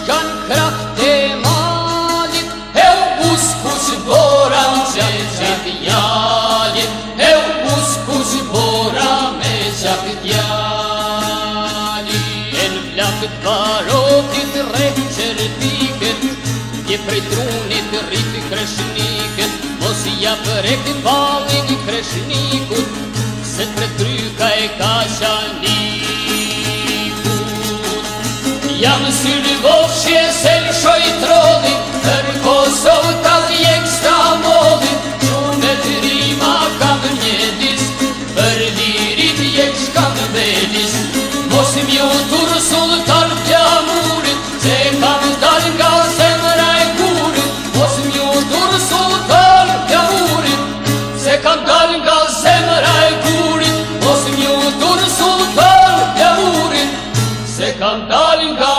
shkan krak të malit E u bus kus bora me qak qak jalit E u bus kus bora qak jalit E në flakët barotit rek qërpiket Një prej trunit rrit kreshniket Mos i ja përrek balin i kreshnikut Se të tryka e ka shani Ja më sërë Për Kosovë t'atë jek s'ka molit Qume t'rima k'atë njetis Për lirit jek s'ka në belis Mos mjotur sultan pjamurit Se kam dal nga zemra e guri Mos mjotur sultan pjamurit Se kam dal nga guri Mos mjotur sultan pjamurit Se kam dal nga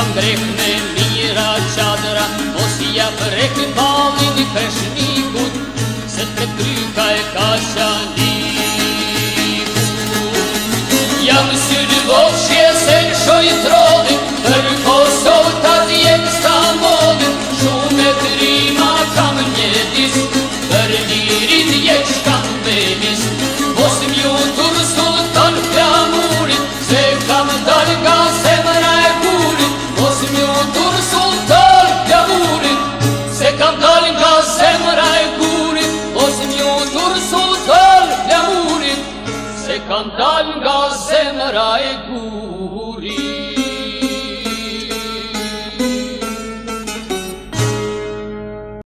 kam drekne mira qadra Mos i a frekne balin i Se të kryka e kasha nikut Jam syrë voqje se në shoj trodin Për Kosov po të djenë sa modin Shume një dis Për njërit jeqka me mis Mos mjë të mësë kanë dal nga zemra e gur